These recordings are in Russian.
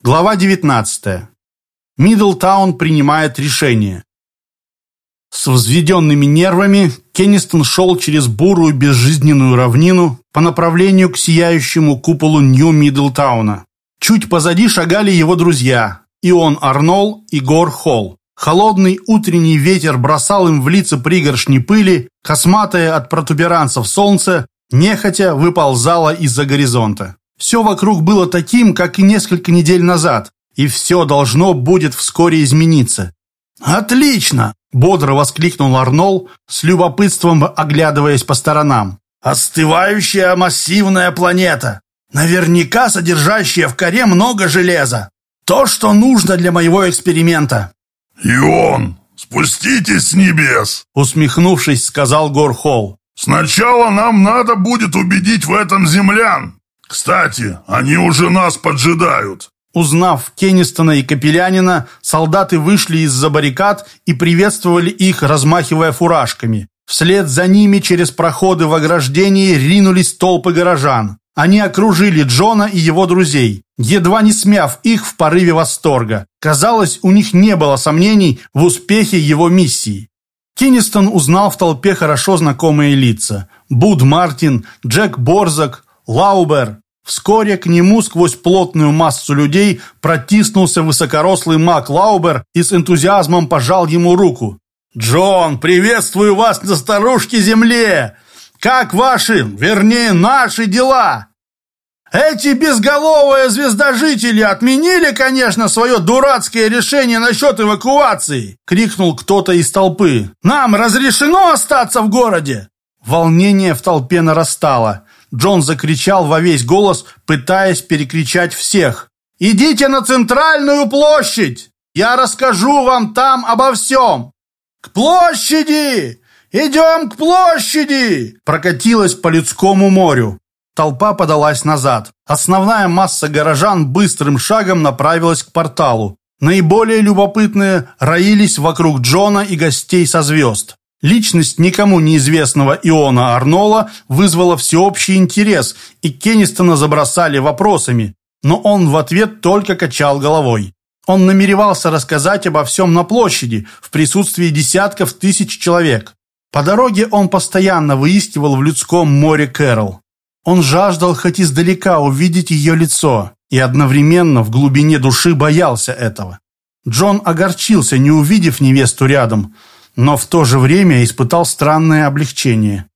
Глава 19. Мидлтаун принимает решение. С взведенными нервами Кеннистон шел через бурую безжизненную равнину по направлению к сияющему куполу Нью-Мидлтауна. Чуть позади шагали его друзья Ион Арнол и Гор Холл. Холодный утренний ветер бросал им в лица пригоршни пыли, косматое от протуберанцев солнце нехотя выползало из-за горизонта. Все вокруг было таким, как и несколько недель назад, и все должно будет вскоре измениться. «Отлично!» – бодро воскликнул Арнол, с любопытством оглядываясь по сторонам. «Остывающая массивная планета, наверняка содержащая в коре много железа. То, что нужно для моего эксперимента». «Ион, спуститесь с небес!» – усмехнувшись, сказал Горхол. «Сначала нам надо будет убедить в этом землян, «Кстати, они уже нас поджидают!» Узнав Кеннистона и Капелянина, солдаты вышли из-за баррикад и приветствовали их, размахивая фуражками. Вслед за ними через проходы в ограждении ринулись толпы горожан. Они окружили Джона и его друзей, едва не смяв их в порыве восторга. Казалось, у них не было сомнений в успехе его миссии. Кеннистон узнал в толпе хорошо знакомые лица. Буд Мартин, Джек Борзак, Лаубер. Вскоре к нему сквозь плотную массу людей протиснулся высокорослый маг Лаубер и с энтузиазмом пожал ему руку. «Джон, приветствую вас на старушке земле! Как ваши, вернее, наши дела?» «Эти безголовые звездожители отменили, конечно, свое дурацкое решение насчет эвакуации!» — крикнул кто-то из толпы. «Нам разрешено остаться в городе!» Волнение в толпе нарастало. Джон закричал во весь голос, пытаясь перекричать всех. «Идите на центральную площадь! Я расскажу вам там обо всем! К площади! Идем к площади!» Прокатилась по людскому морю. Толпа подалась назад. Основная масса горожан быстрым шагом направилась к порталу. Наиболее любопытные роились вокруг Джона и гостей со звезд. Личность никому неизвестного Иона Арнола вызвала всеобщий интерес, и Кеннистона забросали вопросами, но он в ответ только качал головой. Он намеревался рассказать обо всем на площади, в присутствии десятков тысяч человек. По дороге он постоянно выискивал в людском море Кэрол. Он жаждал хоть издалека увидеть ее лицо, и одновременно в глубине души боялся этого. Джон огорчился, не увидев невесту рядом – но в то же время испытал странное облегчение.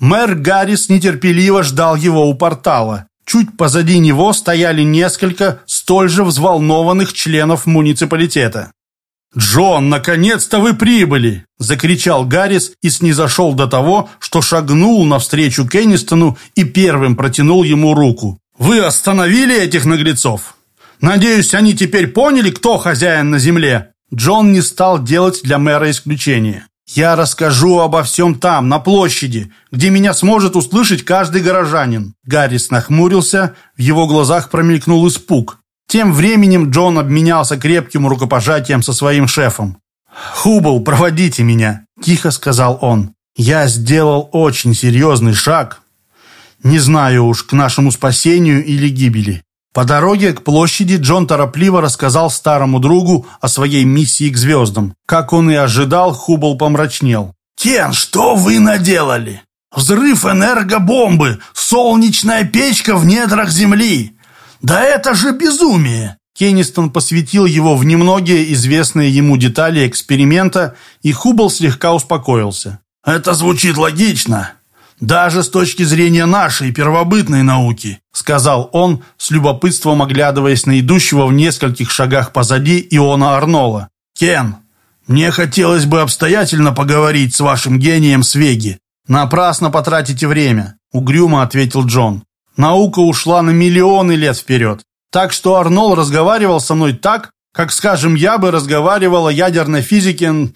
Мэр Гаррис нетерпеливо ждал его у портала. Чуть позади него стояли несколько столь же взволнованных членов муниципалитета. «Джон, наконец-то вы прибыли!» – закричал Гаррис и снизошел до того, что шагнул навстречу Кеннистону и первым протянул ему руку. «Вы остановили этих наглецов? Надеюсь, они теперь поняли, кто хозяин на земле?» Джон не стал делать для мэра исключения. «Я расскажу обо всем там, на площади, где меня сможет услышать каждый горожанин». Гаррис нахмурился, в его глазах промелькнул испуг. Тем временем Джон обменялся крепким рукопожатием со своим шефом. «Хубл, проводите меня», – тихо сказал он. «Я сделал очень серьезный шаг. Не знаю уж, к нашему спасению или гибели. По дороге к площади Джон торопливо рассказал старому другу о своей миссии к звездам. Как он и ожидал, Хубл помрачнел. «Кен, что вы наделали? Взрыв энергобомбы, солнечная печка в недрах Земли. Да это же безумие!» Кеннистон посвятил его в немногие известные ему детали эксперимента, и Хубл слегка успокоился. «Это звучит логично даже с точки зрения нашей первобытной науки», сказал он, с любопытством оглядываясь на идущего в нескольких шагах позади Иона Арнола. «Кен, мне хотелось бы обстоятельно поговорить с вашим гением Свеги. Напрасно потратите время», угрюмо ответил Джон. «Наука ушла на миллионы лет вперед. Так что Арнол разговаривал со мной так, как, скажем, я бы разговаривал о ядерной физике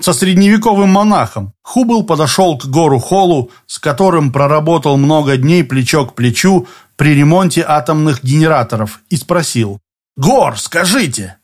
со средневековым монахом. Хубл подошел к гору Холлу, с которым проработал много дней плечо к плечу при ремонте атомных генераторов, и спросил. «Гор, скажите,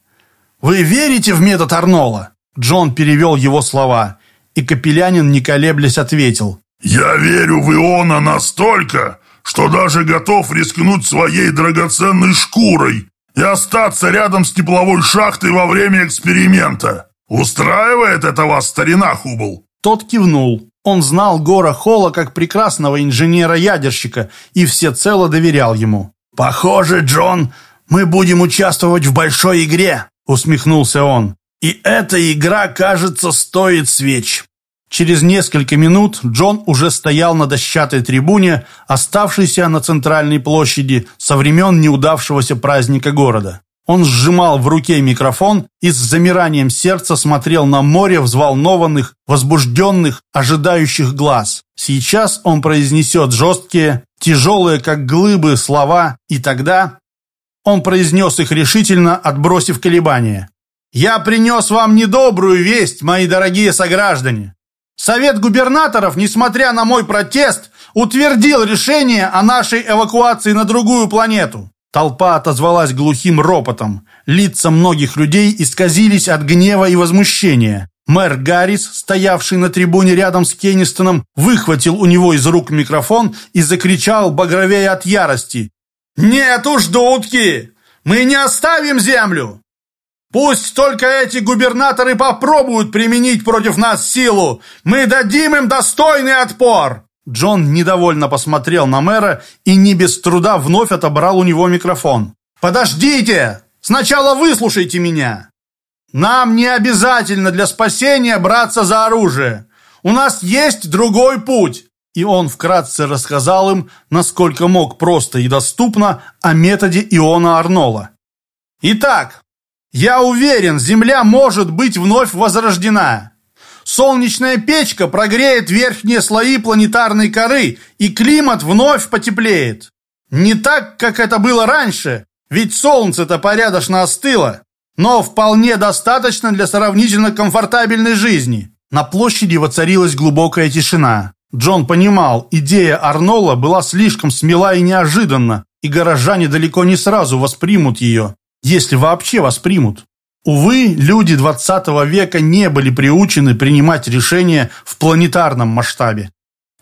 вы верите в метод Арнола?» Джон перевел его слова, и Капелянин, не колеблясь, ответил. «Я верю в Иона настолько, что даже готов рискнуть своей драгоценной шкурой, и остаться рядом с тепловой шахтой во время эксперимента. Устраивает это вас, старина Хубл?» Тот кивнул. Он знал Гора Холла как прекрасного инженера-ядерщика и всецело доверял ему. «Похоже, Джон, мы будем участвовать в большой игре», — усмехнулся он. «И эта игра, кажется, стоит свеч». Через несколько минут Джон уже стоял на дощатой трибуне, оставшейся на центральной площади со времен неудавшегося праздника города. Он сжимал в руке микрофон и с замиранием сердца смотрел на море взволнованных, возбужденных, ожидающих глаз. Сейчас он произнесет жесткие, тяжелые, как глыбы, слова, и тогда... Он произнес их решительно, отбросив колебания. «Я принес вам недобрую весть, мои дорогие сограждане. Совет губернаторов, несмотря на мой протест, утвердил решение о нашей эвакуации на другую планету. Толпа отозвалась глухим ропотом. Лица многих людей исказились от гнева и возмущения. Мэр Гаррис, стоявший на трибуне рядом с Кеннистоном, выхватил у него из рук микрофон и закричал, багровея от ярости. «Нет уж, дудки! Мы не оставим землю! Пусть только эти губернаторы попробуют применить против нас силу! Мы дадим им достойный отпор!» Джон недовольно посмотрел на мэра и не без труда вновь отобрал у него микрофон. «Подождите! Сначала выслушайте меня! Нам не обязательно для спасения браться за оружие. У нас есть другой путь!» И он вкратце рассказал им, насколько мог просто и доступно, о методе Иона Арнола. «Итак, я уверен, Земля может быть вновь возрождена. Солнечная печка прогреет верхние слои планетарной коры, и климат вновь потеплеет. Не так, как это было раньше, ведь Солнце-то порядочно остыло, но вполне достаточно для сравнительно комфортабельной жизни. На площади воцарилась глубокая тишина. Джон понимал, идея Арнола была слишком смела и неожиданна, и горожане далеко не сразу воспримут ее, если вообще воспримут. Увы, люди 20 века не были приучены принимать решения в планетарном масштабе.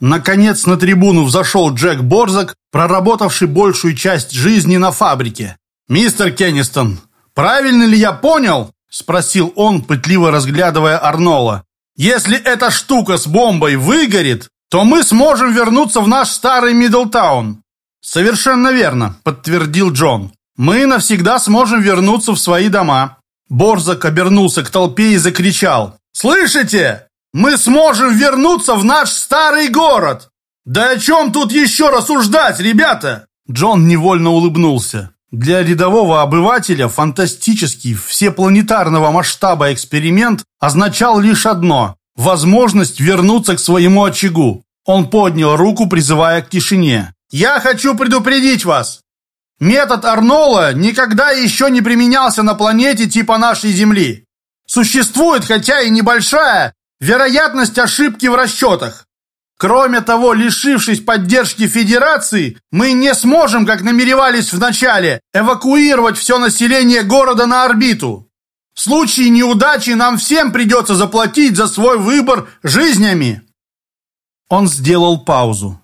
Наконец на трибуну взошел Джек Борзак, проработавший большую часть жизни на фабрике. «Мистер Кеннистон, правильно ли я понял?» – спросил он, пытливо разглядывая Арнола. «Если эта штука с бомбой выгорит, то мы сможем вернуться в наш старый Мидлтаун». «Совершенно верно», – подтвердил Джон. «Мы навсегда сможем вернуться в свои дома. Борзак обернулся к толпе и закричал. «Слышите? Мы сможем вернуться в наш старый город! Да о чем тут еще рассуждать, ребята?» Джон невольно улыбнулся. Для рядового обывателя фантастический, всепланетарного масштаба эксперимент означал лишь одно – возможность вернуться к своему очагу. Он поднял руку, призывая к тишине. «Я хочу предупредить вас! Метод Арнола никогда еще не применялся на планете типа нашей Земли. Существует, хотя и небольшая, вероятность ошибки в расчетах. Кроме того, лишившись поддержки Федерации, мы не сможем, как намеревались вначале, эвакуировать все население города на орбиту. В случае неудачи нам всем придется заплатить за свой выбор жизнями. Он сделал паузу.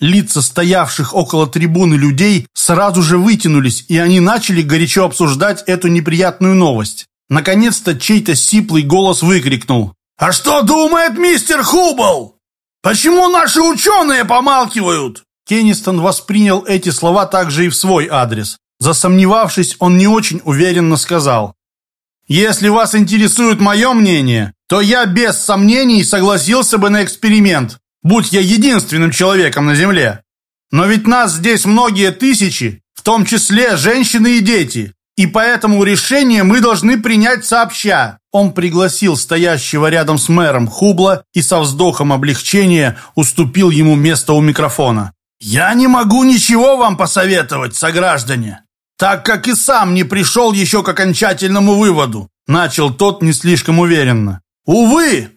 Лица стоявших около трибуны людей сразу же вытянулись, и они начали горячо обсуждать эту неприятную новость. Наконец-то чей-то сиплый голос выкрикнул. «А что думает мистер Хубл? Почему наши ученые помалкивают?» Кеннистон воспринял эти слова также и в свой адрес. Засомневавшись, он не очень уверенно сказал. «Если вас интересует мое мнение, то я без сомнений согласился бы на эксперимент будь я единственным человеком на Земле. Но ведь нас здесь многие тысячи, в том числе женщины и дети. И поэтому решение мы должны принять сообща. Он пригласил стоящего рядом с мэром Хубла и со вздохом облегчения уступил ему место у микрофона. «Я не могу ничего вам посоветовать, сограждане, так как и сам не пришел еще к окончательному выводу», начал тот не слишком уверенно. «Увы,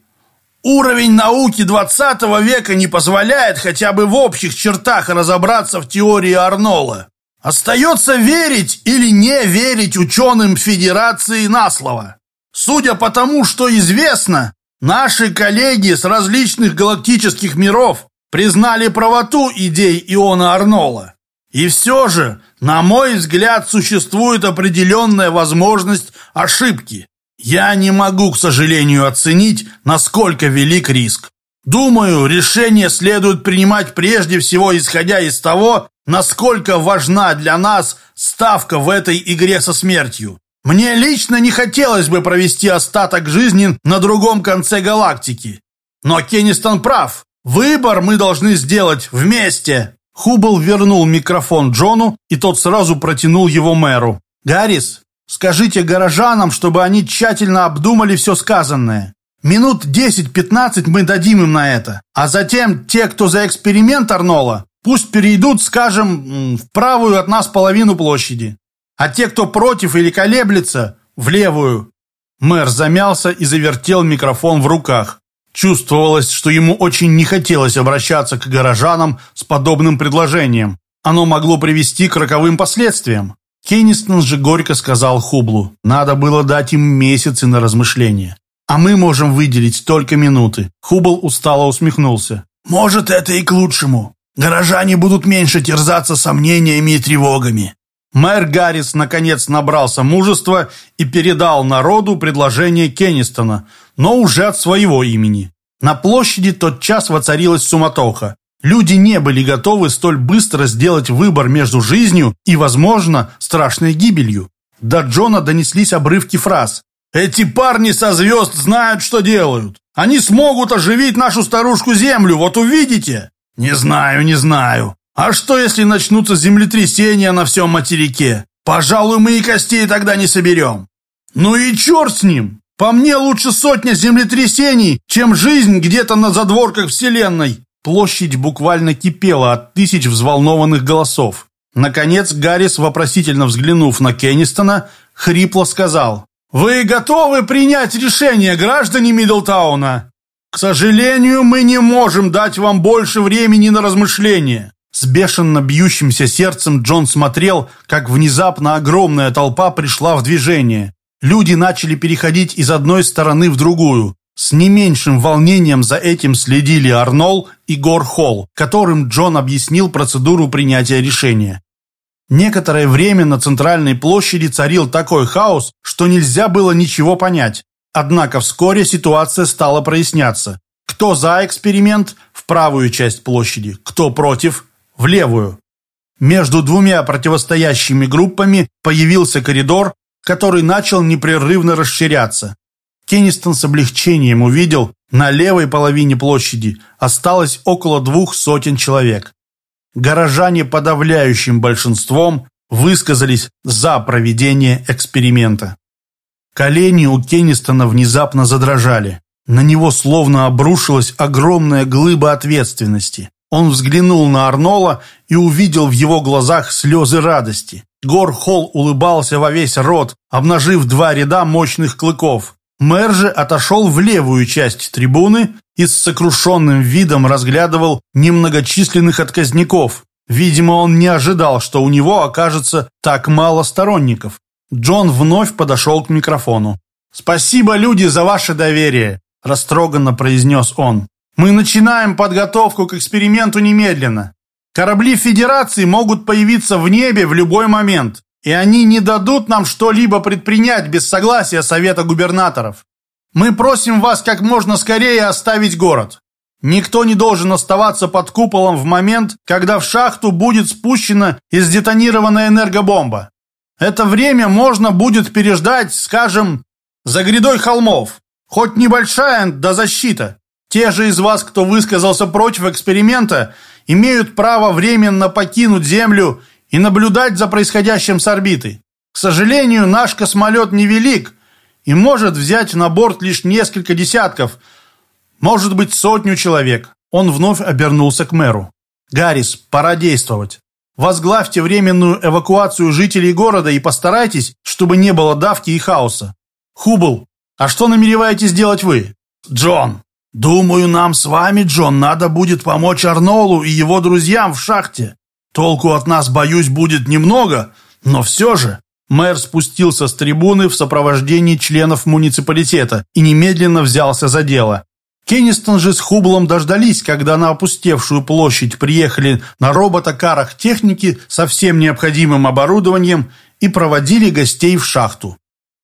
Уровень науки 20 века не позволяет хотя бы в общих чертах разобраться в теории Арнола. Остается верить или не верить ученым Федерации на слово. Судя по тому, что известно, наши коллеги с различных галактических миров признали правоту идей Иона Арнола. И все же, на мой взгляд, существует определенная возможность ошибки. Я не могу, к сожалению, оценить, насколько велик риск. Думаю, решение следует принимать прежде всего исходя из того, насколько важна для нас ставка в этой игре со смертью. Мне лично не хотелось бы провести остаток жизни на другом конце галактики. Но Кеннистон прав. Выбор мы должны сделать вместе. Хубл вернул микрофон Джону, и тот сразу протянул его мэру. «Гаррис, скажите горожанам, чтобы они тщательно обдумали все сказанное. Минут 10-15 мы дадим им на это. А затем те, кто за эксперимент Арнола, пусть перейдут, скажем, в правую от нас половину площади. А те, кто против или колеблется, в левую». Мэр замялся и завертел микрофон в руках. Чувствовалось, что ему очень не хотелось обращаться к горожанам с подобным предложением. Оно могло привести к роковым последствиям. Кеннистон же горько сказал Хублу, надо было дать им месяцы на размышление. А мы можем выделить только минуты. Хубл устало усмехнулся. Может, это и к лучшему. Горожане будут меньше терзаться сомнениями и тревогами. Мэр Гаррис наконец набрался мужества и передал народу предложение Кеннистона, но уже от своего имени. На площади тот час воцарилась суматоха. Люди не были готовы столь быстро сделать выбор между жизнью и, возможно, страшной гибелью. До Джона донеслись обрывки фраз. «Эти парни со звезд знают, что делают. Они смогут оживить нашу старушку-землю, вот увидите!» «Не знаю, не знаю. А что, если начнутся землетрясения на всем материке? Пожалуй, мы и костей тогда не соберем». «Ну и черт с ним! По мне лучше сотня землетрясений, чем жизнь где-то на задворках Вселенной. Площадь буквально кипела от тысяч взволнованных голосов. Наконец Гаррис, вопросительно взглянув на Кеннистона, хрипло сказал «Вы готовы принять решение, граждане Мидлтауна? К сожалению, мы не можем дать вам больше времени на размышления». С бешено бьющимся сердцем Джон смотрел, как внезапно огромная толпа пришла в движение. Люди начали переходить из одной стороны в другую. С не меньшим волнением за этим следили Арнол и Гор Холл, которым Джон объяснил процедуру принятия решения. Некоторое время на центральной площади царил такой хаос, что нельзя было ничего понять. Однако вскоре ситуация стала проясняться. Кто за эксперимент – в правую часть площади, кто против – в левую. Между двумя противостоящими группами появился коридор, который начал непрерывно расширяться. Кеннистон с облегчением увидел, на левой половине площади осталось около двух сотен человек. Горожане подавляющим большинством высказались за проведение эксперимента. Колени у Кеннистона внезапно задрожали. На него словно обрушилась огромная глыба ответственности. Он взглянул на Арнола и увидел в его глазах слезы радости. Гор Холл улыбался во весь рот, обнажив два ряда мощных клыков. Мэр же отошел в левую часть трибуны и с сокрушенным видом разглядывал немногочисленных отказников. Видимо, он не ожидал, что у него окажется так мало сторонников. Джон вновь подошел к микрофону. «Спасибо, люди, за ваше доверие», – растроганно произнес он. «Мы начинаем подготовку к эксперименту немедленно. Корабли Федерации могут появиться в небе в любой момент, и они не дадут нам что-либо предпринять без согласия Совета губернаторов. Мы просим вас как можно скорее оставить город. Никто не должен оставаться под куполом в момент, когда в шахту будет спущена и сдетонирована энергобомба. Это время можно будет переждать, скажем, за грядой холмов. Хоть небольшая, да защита. Те же из вас, кто высказался против эксперимента, имеют право временно покинуть Землю и наблюдать за происходящим с орбиты. К сожалению, наш космолет невелик и может взять на борт лишь несколько десятков, может быть, сотню человек. Он вновь обернулся к мэру. «Гаррис, пора действовать. Возглавьте временную эвакуацию жителей города и постарайтесь, чтобы не было давки и хаоса. Хубл, а что намереваетесь делать вы?» «Джон, думаю, нам с вами, Джон, надо будет помочь Арнолу и его друзьям в шахте. Толку от нас, боюсь, будет немного, но все же...» Мэр спустился с трибуны в сопровождении членов муниципалитета и немедленно взялся за дело. Кеннистон же с Хублом дождались, когда на опустевшую площадь приехали на роботокарах техники со всем необходимым оборудованием и проводили гостей в шахту.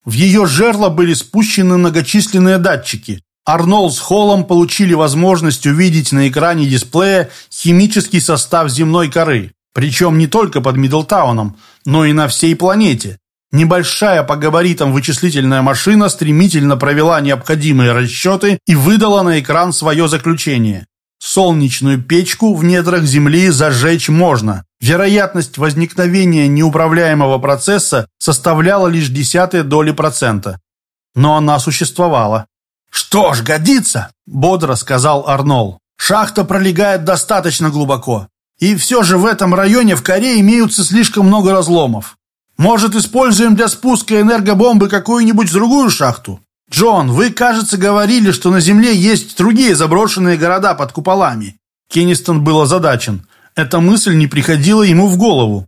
В ее жерло были спущены многочисленные датчики. Арнолд с Холлом получили возможность увидеть на экране дисплея химический состав земной коры, причем не только под Мидлтауном, но и на всей планете. Небольшая по габаритам вычислительная машина стремительно провела необходимые расчеты и выдала на экран свое заключение. Солнечную печку в недрах Земли зажечь можно. Вероятность возникновения неуправляемого процесса составляла лишь десятые доли процента. Но она существовала. «Что ж, годится!» – бодро сказал Арнол. «Шахта пролегает достаточно глубоко. И все же в этом районе в коре имеются слишком много разломов. Может, используем для спуска энергобомбы какую-нибудь другую шахту? Джон, вы, кажется, говорили, что на Земле есть другие заброшенные города под куполами. Кеннистон был озадачен. Эта мысль не приходила ему в голову.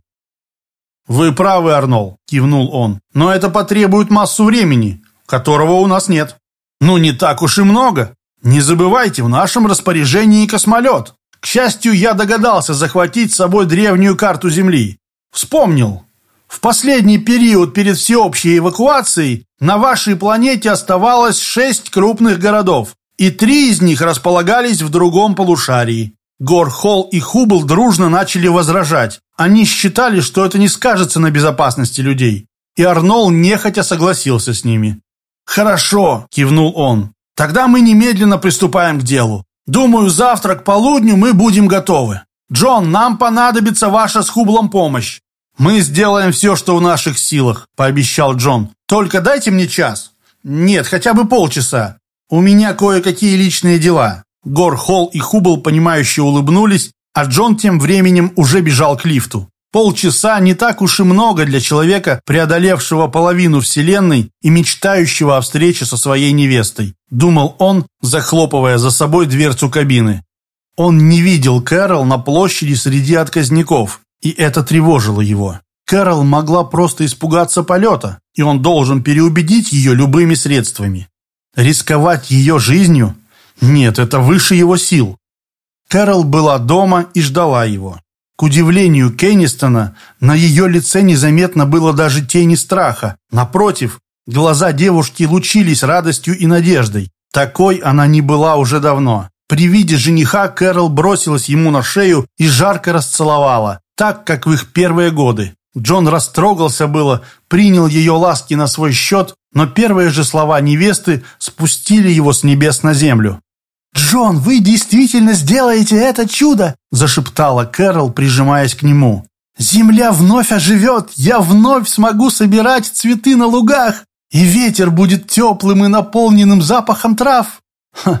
«Вы правы, Арнол», – кивнул он. «Но это потребует массу времени, которого у нас нет». «Ну, не так уж и много. Не забывайте, в нашем распоряжении космолет. К счастью, я догадался захватить с собой древнюю карту Земли. Вспомнил, в последний период перед всеобщей эвакуацией на вашей планете оставалось шесть крупных городов, и три из них располагались в другом полушарии. Горхол и Хубл дружно начали возражать. Они считали, что это не скажется на безопасности людей. И Арнол нехотя согласился с ними. «Хорошо», – кивнул он. «Тогда мы немедленно приступаем к делу. Думаю, завтра к полудню мы будем готовы. Джон, нам понадобится ваша с Хублом помощь. «Мы сделаем все, что в наших силах», – пообещал Джон. «Только дайте мне час». «Нет, хотя бы полчаса. У меня кое-какие личные дела». Гор, Холл и Хубл, понимающе улыбнулись, а Джон тем временем уже бежал к лифту. Полчаса не так уж и много для человека, преодолевшего половину Вселенной и мечтающего о встрече со своей невестой, думал он, захлопывая за собой дверцу кабины. Он не видел Кэрол на площади среди отказников, и это тревожило его. Кэрол могла просто испугаться полета, и он должен переубедить ее любыми средствами. Рисковать ее жизнью? Нет, это выше его сил. Кэрол была дома и ждала его. К удивлению Кеннистона, на ее лице незаметно было даже тени страха. Напротив, глаза девушки лучились радостью и надеждой. Такой она не была уже давно. При виде жениха Кэрол бросилась ему на шею и жарко расцеловала так, как в их первые годы. Джон растрогался было, принял ее ласки на свой счет, но первые же слова невесты спустили его с небес на землю. «Джон, вы действительно сделаете это чудо!» – зашептала Кэрол, прижимаясь к нему. «Земля вновь оживет, я вновь смогу собирать цветы на лугах, и ветер будет теплым и наполненным запахом трав!» Ха.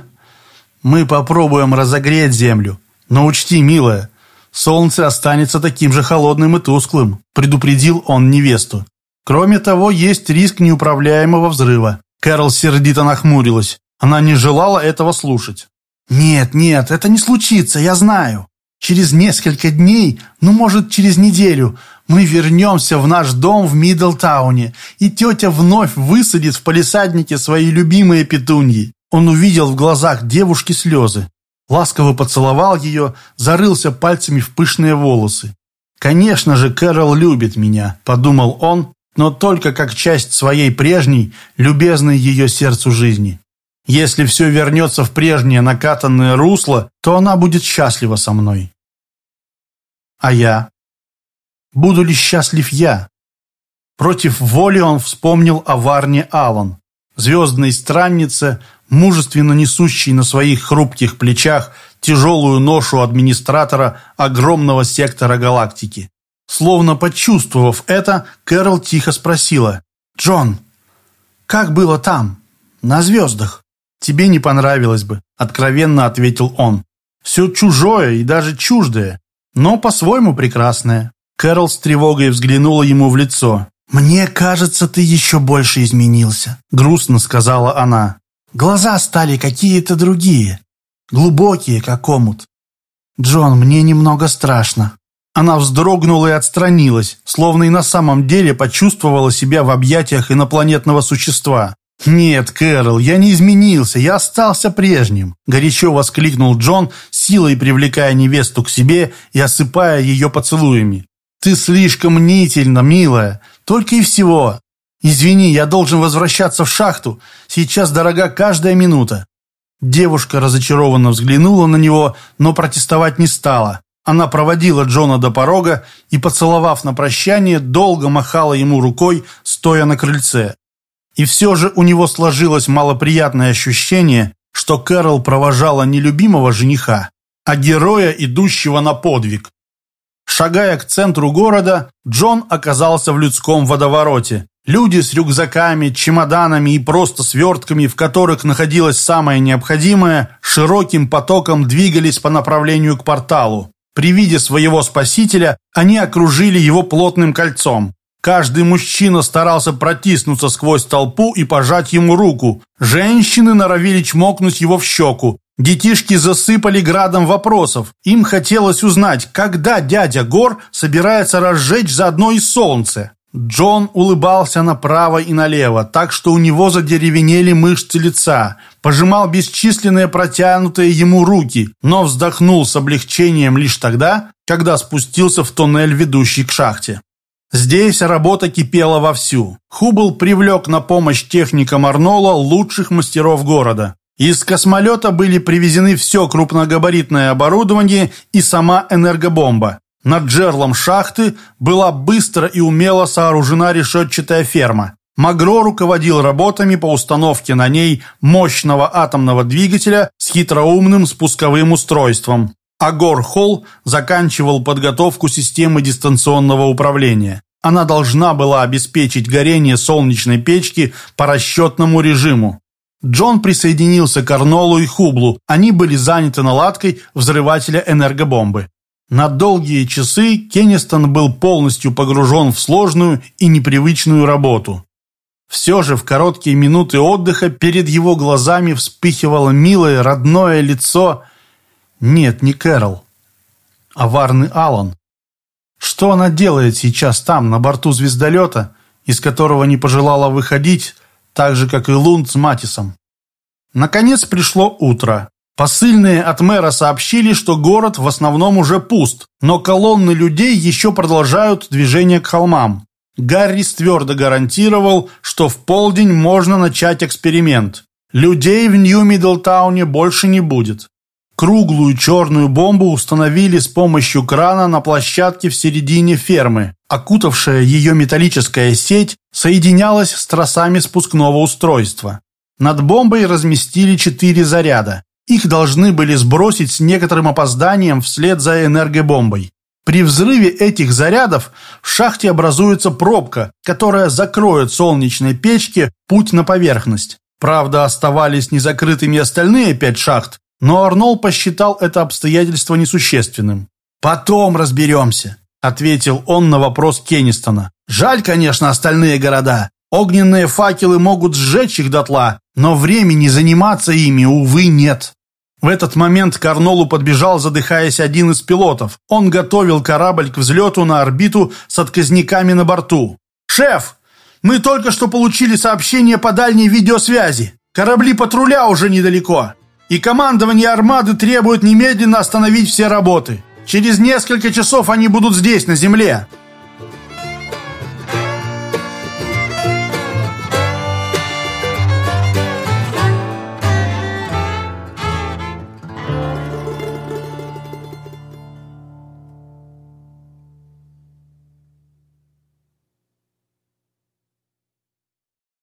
«Мы попробуем разогреть землю, но учти, милая, солнце останется таким же холодным и тусклым», предупредил он невесту. «Кроме того, есть риск неуправляемого взрыва». Кэрол сердито нахмурилась. Она не желала этого слушать. «Нет, нет, это не случится, я знаю. Через несколько дней, ну, может, через неделю, мы вернемся в наш дом в Мидлтауне, и тетя вновь высадит в палисаднике свои любимые петуньи». Он увидел в глазах девушки слезы ласково поцеловал ее, зарылся пальцами в пышные волосы. «Конечно же, Кэрол любит меня», – подумал он, но только как часть своей прежней, любезной ее сердцу жизни. Если все вернется в прежнее накатанное русло, то она будет счастлива со мной. А я? Буду ли счастлив я? Против воли он вспомнил о Варне Аллан, звездной страннице, мужественно несущий на своих хрупких плечах тяжелую ношу администратора огромного сектора галактики. Словно почувствовав это, Кэрол тихо спросила, «Джон, как было там, на звездах?» «Тебе не понравилось бы», — откровенно ответил он. «Все чужое и даже чуждое, но по-своему прекрасное». Кэрол с тревогой взглянула ему в лицо. «Мне кажется, ты еще больше изменился», — грустно сказала она. Глаза стали какие-то другие, глубокие, как омут. «Джон, мне немного страшно». Она вздрогнула и отстранилась, словно и на самом деле почувствовала себя в объятиях инопланетного существа. «Нет, Кэрол, я не изменился, я остался прежним», — горячо воскликнул Джон, силой привлекая невесту к себе и осыпая ее поцелуями. «Ты слишком мнительна, милая, только и всего. Извини, я должен возвращаться в шахту, сейчас дорога каждая минута». Девушка разочарованно взглянула на него, но протестовать не стала. Она проводила Джона до порога и, поцеловав на прощание, долго махала ему рукой, стоя на крыльце. И все же у него сложилось малоприятное ощущение, что Кэрол провожала не любимого жениха, а героя, идущего на подвиг. Шагая к центру города, Джон оказался в людском водовороте. Люди с рюкзаками, чемоданами и просто свертками, в которых находилось самое необходимое, широким потоком двигались по направлению к порталу. При виде своего спасителя они окружили его плотным кольцом. Каждый мужчина старался протиснуться сквозь толпу и пожать ему руку. Женщины норовили чмокнуть его в щеку. Детишки засыпали градом вопросов. Им хотелось узнать, когда дядя Гор собирается разжечь заодно и солнце. Джон улыбался направо и налево, так что у него задеревенели мышцы лица, пожимал бесчисленные протянутые ему руки, но вздохнул с облегчением лишь тогда, когда спустился в туннель, ведущий к шахте. Здесь работа кипела вовсю. Хубл привлек на помощь техникам Арнола лучших мастеров города. Из космолета были привезены все крупногабаритное оборудование и сама энергобомба. Над джерлом шахты была быстро и умело сооружена решетчатая ферма. Магро руководил работами по установке на ней мощного атомного двигателя с хитроумным спусковым устройством. Агор Холл заканчивал подготовку системы дистанционного управления. Она должна была обеспечить горение солнечной печки по расчетному режиму. Джон присоединился к Арнолу и Хублу. Они были заняты наладкой взрывателя энергобомбы. На долгие часы Кеннистон был полностью погружен в сложную и непривычную работу. Все же в короткие минуты отдыха перед его глазами вспыхивало милое родное лицо – нет, не Кэрол, а Варны Аллан. Что она делает сейчас там, на борту звездолета, из которого не пожелала выходить, так же, как и Лунд с Матисом? Наконец пришло утро. Посыльные от мэра сообщили, что город в основном уже пуст, но колонны людей еще продолжают движение к холмам. Гаррис твердо гарантировал, что в полдень можно начать эксперимент. Людей в Нью-Миддлтауне больше не будет. Круглую черную бомбу установили с помощью крана на площадке в середине фермы. Окутавшая ее металлическая сеть соединялась с тросами спускного устройства. Над бомбой разместили четыре заряда. Их должны были сбросить с некоторым опозданием вслед за энергобомбой. При взрыве этих зарядов в шахте образуется пробка, которая закроет солнечной печке путь на поверхность. Правда, оставались незакрытыми остальные пять шахт, но Арнол посчитал это обстоятельство несущественным. «Потом разберемся», — ответил он на вопрос Кеннистона. «Жаль, конечно, остальные города. Огненные факелы могут сжечь их дотла, но времени заниматься ими, увы, нет». В этот момент к Арнолу подбежал, задыхаясь, один из пилотов. Он готовил корабль к взлету на орбиту с отказниками на борту. «Шеф, мы только что получили сообщение по дальней видеосвязи. Корабли патруля уже недалеко и командование армады требует немедленно остановить все работы. Через несколько часов они будут здесь, на земле.